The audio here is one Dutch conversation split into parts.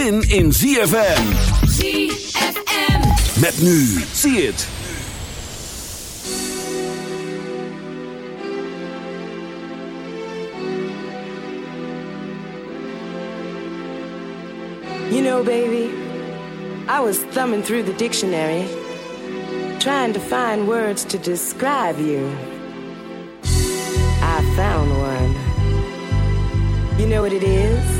zin in ZFM. ZFM. Met nu, zie het. You know, baby, I was thumbing through the dictionary, trying to find words to describe you. I found one. You know what it is?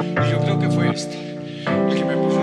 Y yo creo que fue este, el que me puso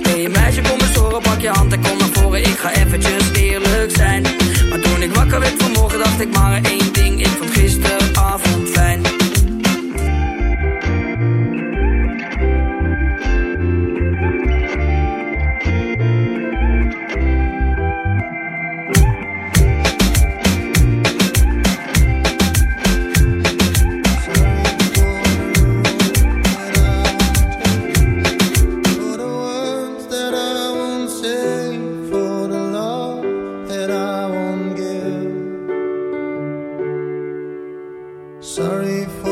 Zei, hey meisje, kom eens horen, pak je hand en kom naar voren. Ik ga eventjes eerlijk zijn. Maar toen ik wakker werd vanmorgen, dacht ik maar één ding. Sorry for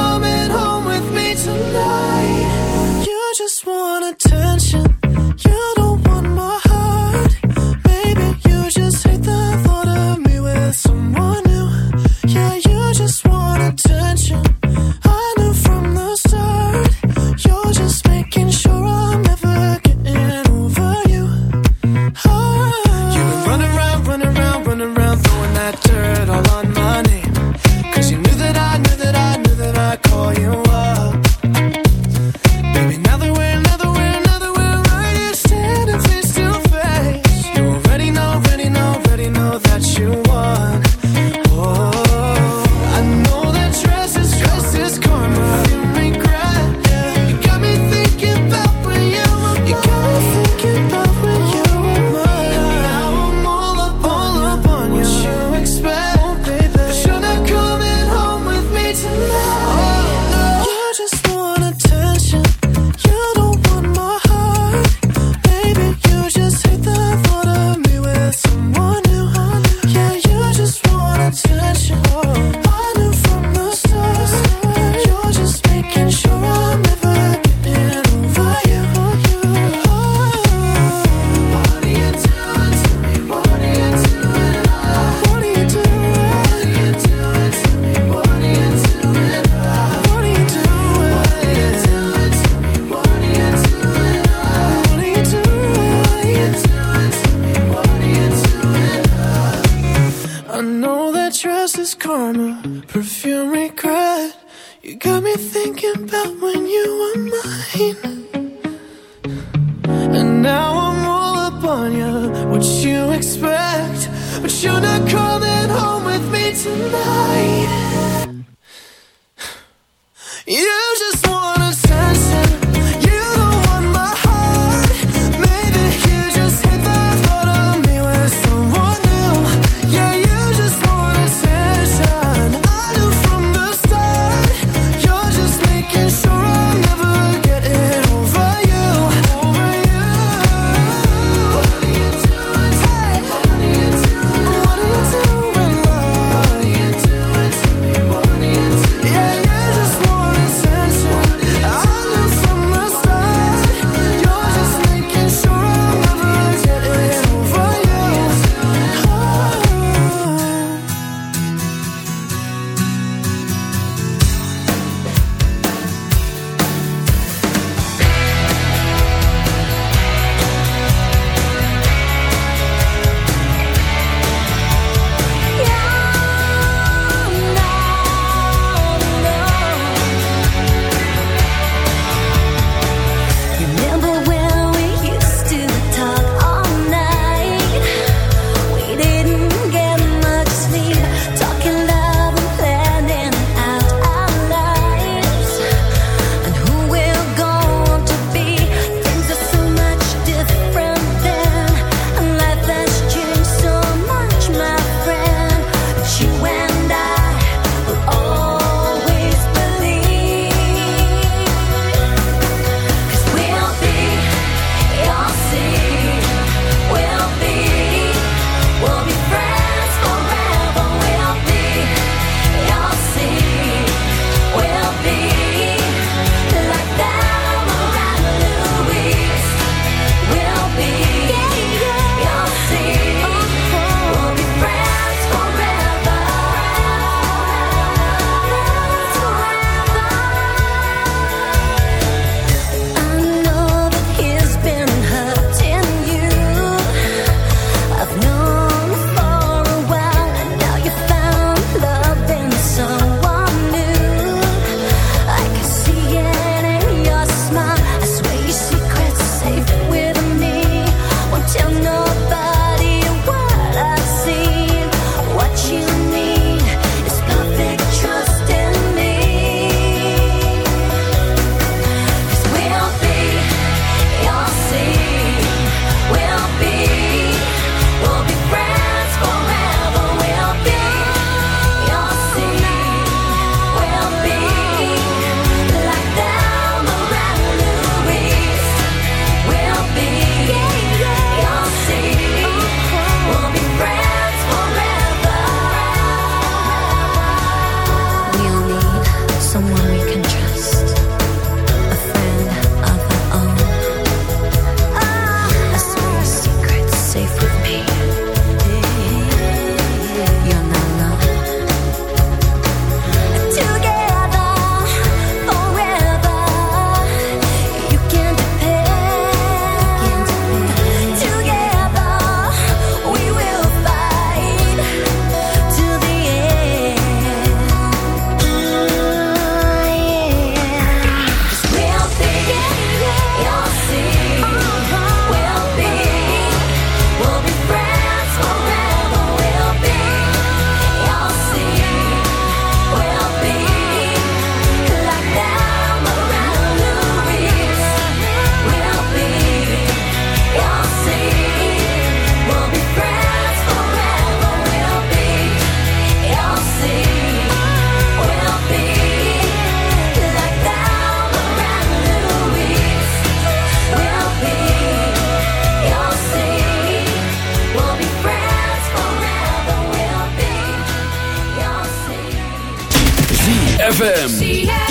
ZFM.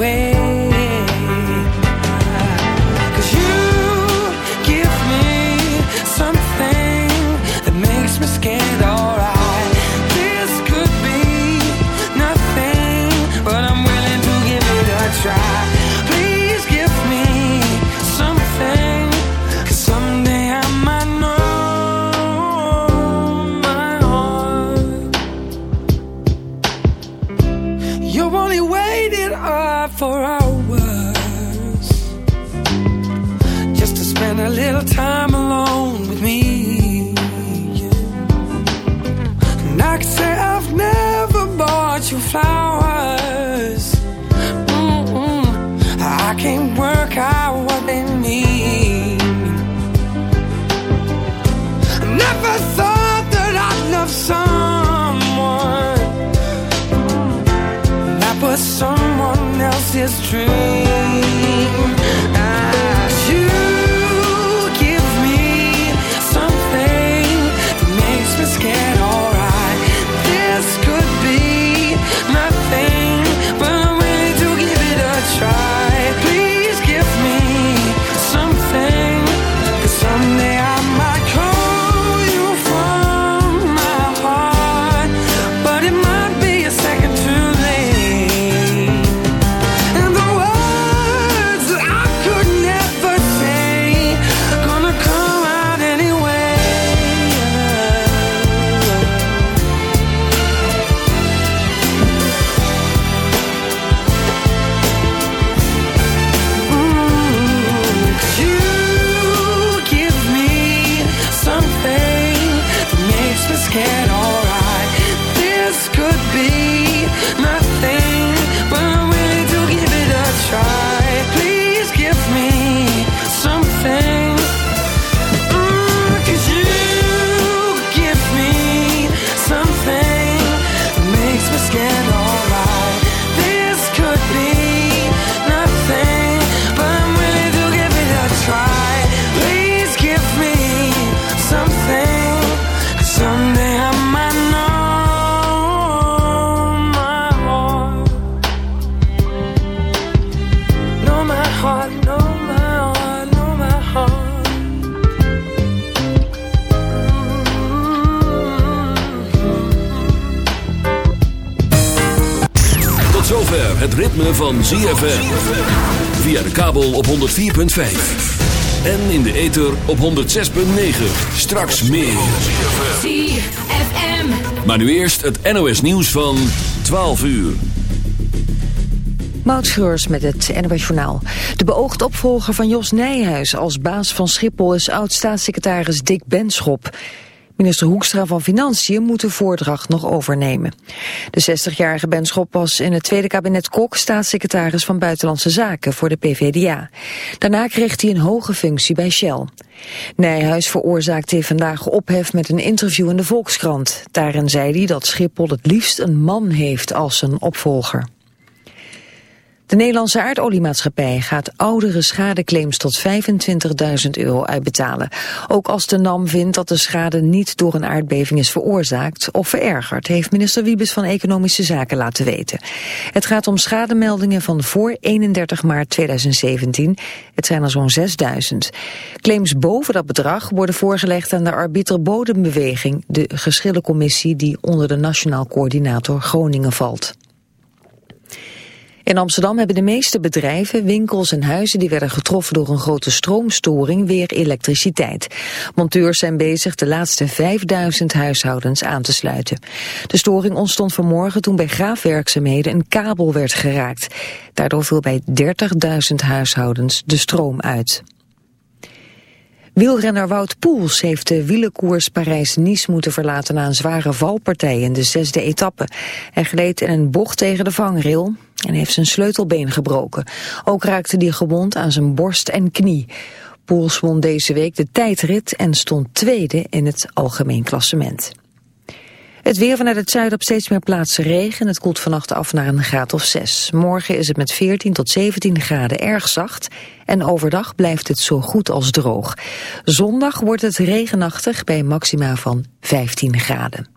away. ZFM. Via de kabel op 104.5. En in de ether op 106.9. Straks meer. ZFM. Maar nu eerst het NOS nieuws van 12 uur. Mautschreurs met het NOS Journaal. De beoogde opvolger van Jos Nijhuis als baas van Schiphol is oud-staatssecretaris Dick Benschop. Minister Hoekstra van Financiën moet de voordracht nog overnemen. De 60-jarige Benschop was in het tweede kabinet Kok staatssecretaris van Buitenlandse Zaken voor de PVDA. Daarna kreeg hij een hoge functie bij Shell. Nijhuis veroorzaakte vandaag ophef met een interview in de Volkskrant. Daarin zei hij dat Schiphol het liefst een man heeft als zijn opvolger. De Nederlandse aardoliemaatschappij gaat oudere schadeclaims tot 25.000 euro uitbetalen. Ook als de NAM vindt dat de schade niet door een aardbeving is veroorzaakt of verergerd, heeft minister Wiebes van Economische Zaken laten weten. Het gaat om schademeldingen van voor 31 maart 2017. Het zijn er zo'n 6000. Claims boven dat bedrag worden voorgelegd aan de arbiter Bodembeweging, de geschillencommissie die onder de Nationaal Coördinator Groningen valt. In Amsterdam hebben de meeste bedrijven, winkels en huizen die werden getroffen door een grote stroomstoring weer elektriciteit. Monteurs zijn bezig de laatste 5000 huishoudens aan te sluiten. De storing ontstond vanmorgen toen bij graafwerkzaamheden een kabel werd geraakt. Daardoor viel bij 30.000 huishoudens de stroom uit. Wielrenner Wout Poels heeft de wielenkoers Parijs-Nice moeten verlaten na een zware valpartij in de zesde etappe. Hij gleed in een bocht tegen de vangrail en heeft zijn sleutelbeen gebroken. Ook raakte hij gewond aan zijn borst en knie. Poels won deze week de tijdrit en stond tweede in het algemeen klassement. Het weer vanuit het zuiden op steeds meer plaatsen regen. Het koelt vannacht af naar een graad of 6. Morgen is het met 14 tot 17 graden erg zacht. En overdag blijft het zo goed als droog. Zondag wordt het regenachtig bij maxima van 15 graden.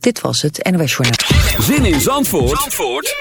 Dit was het NOS Journaal. Zin in Zandvoort, Zandvoort?